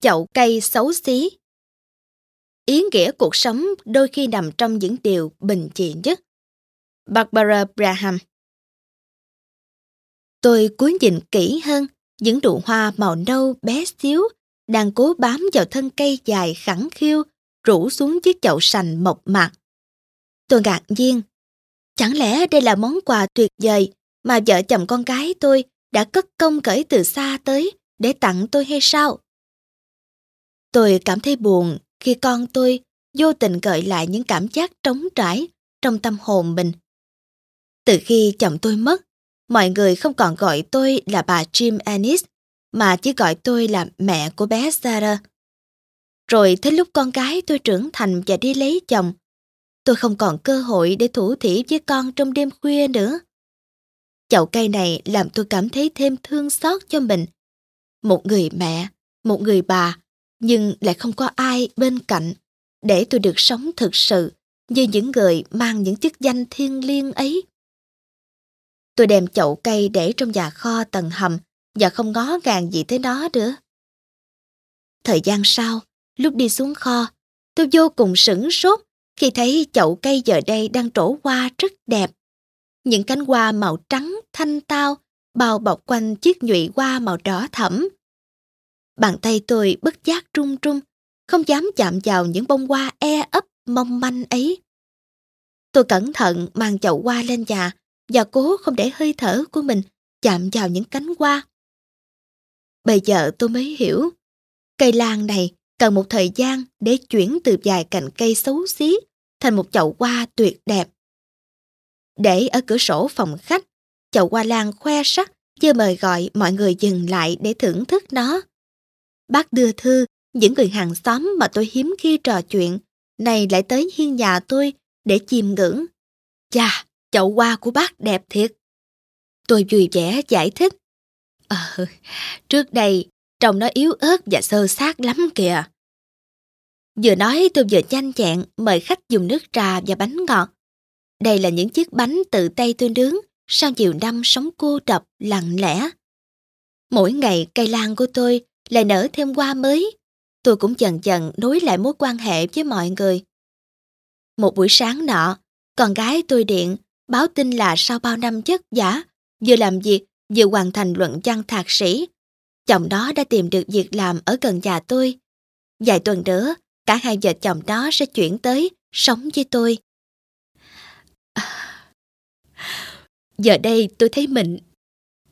chậu cây xấu xí. Ý nghĩa cuộc sống đôi khi nằm trong những điều bình dị nhất. Barbara Braham Tôi cúi nhìn kỹ hơn, những nụ hoa màu nâu bé xíu đang cố bám vào thân cây dài khẳng khiu rủ xuống chiếc chậu sành mộc mạc. Tôi ngạc nhiên. Chẳng lẽ đây là món quà tuyệt vời mà vợ chồng con gái tôi đã cất công cởi từ xa tới để tặng tôi hay sao? Tôi cảm thấy buồn khi con tôi vô tình gợi lại những cảm giác trống trải trong tâm hồn mình. Từ khi chồng tôi mất, mọi người không còn gọi tôi là bà Jim Ennis, mà chỉ gọi tôi là mẹ của bé Sarah. Rồi tới lúc con gái tôi trưởng thành và đi lấy chồng, tôi không còn cơ hội để thủ thỉ với con trong đêm khuya nữa. Chậu cây này làm tôi cảm thấy thêm thương xót cho mình. Một người mẹ, một người bà, nhưng lại không có ai bên cạnh để tôi được sống thực sự như những người mang những chức danh thiêng liêng ấy. Tôi đem chậu cây để trong nhà kho tầng hầm và không ngó ngàng gì tới nó nữa. Thời gian sau, lúc đi xuống kho, tôi vô cùng sửng sốt khi thấy chậu cây giờ đây đang trổ hoa rất đẹp. Những cánh hoa màu trắng, thanh tao, bao bọc quanh chiếc nhụy hoa màu đỏ thẫm. Bàn tay tôi bất giác run run, không dám chạm vào những bông hoa e ấp mong manh ấy. Tôi cẩn thận mang chậu hoa lên nhà và cố không để hơi thở của mình chạm vào những cánh hoa. Bây giờ tôi mới hiểu, cây lan này cần một thời gian để chuyển từ vài cành cây xấu xí thành một chậu hoa tuyệt đẹp. Để ở cửa sổ phòng khách, chậu hoa lan khoe sắc chưa mời gọi mọi người dừng lại để thưởng thức nó. Bác đưa thư, những người hàng xóm mà tôi hiếm khi trò chuyện, này lại tới hiên nhà tôi để chìm ngưỡng. Chà, chậu hoa của bác đẹp thiệt. Tôi vui vẻ giải thích. Ờ, trước đây trông nó yếu ớt và sơ sát lắm kìa. Vừa nói tôi vừa nhanh chẹn mời khách dùng nước trà và bánh ngọt. Đây là những chiếc bánh tự tay tôi nướng sau nhiều năm sống cô độc, lặng lẽ. Mỗi ngày cây lan của tôi lại nở thêm hoa mới. Tôi cũng dần dần nối lại mối quan hệ với mọi người. Một buổi sáng nọ, con gái tôi điện báo tin là sau bao năm chất giả, vừa làm việc vừa hoàn thành luận văn thạc sĩ. Chồng đó đã tìm được việc làm ở gần nhà tôi. Vài tuần nữa, cả hai vợ chồng đó sẽ chuyển tới sống với tôi. Giờ đây tôi thấy mình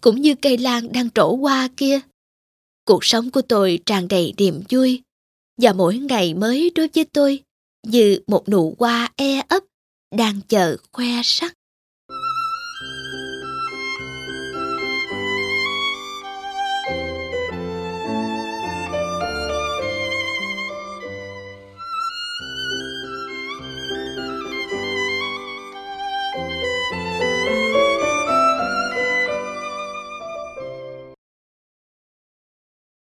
cũng như cây lan đang trổ hoa kia. Cuộc sống của tôi tràn đầy niềm vui và mỗi ngày mới đối với tôi, như một nụ hoa e ấp đang chờ khoe sắc.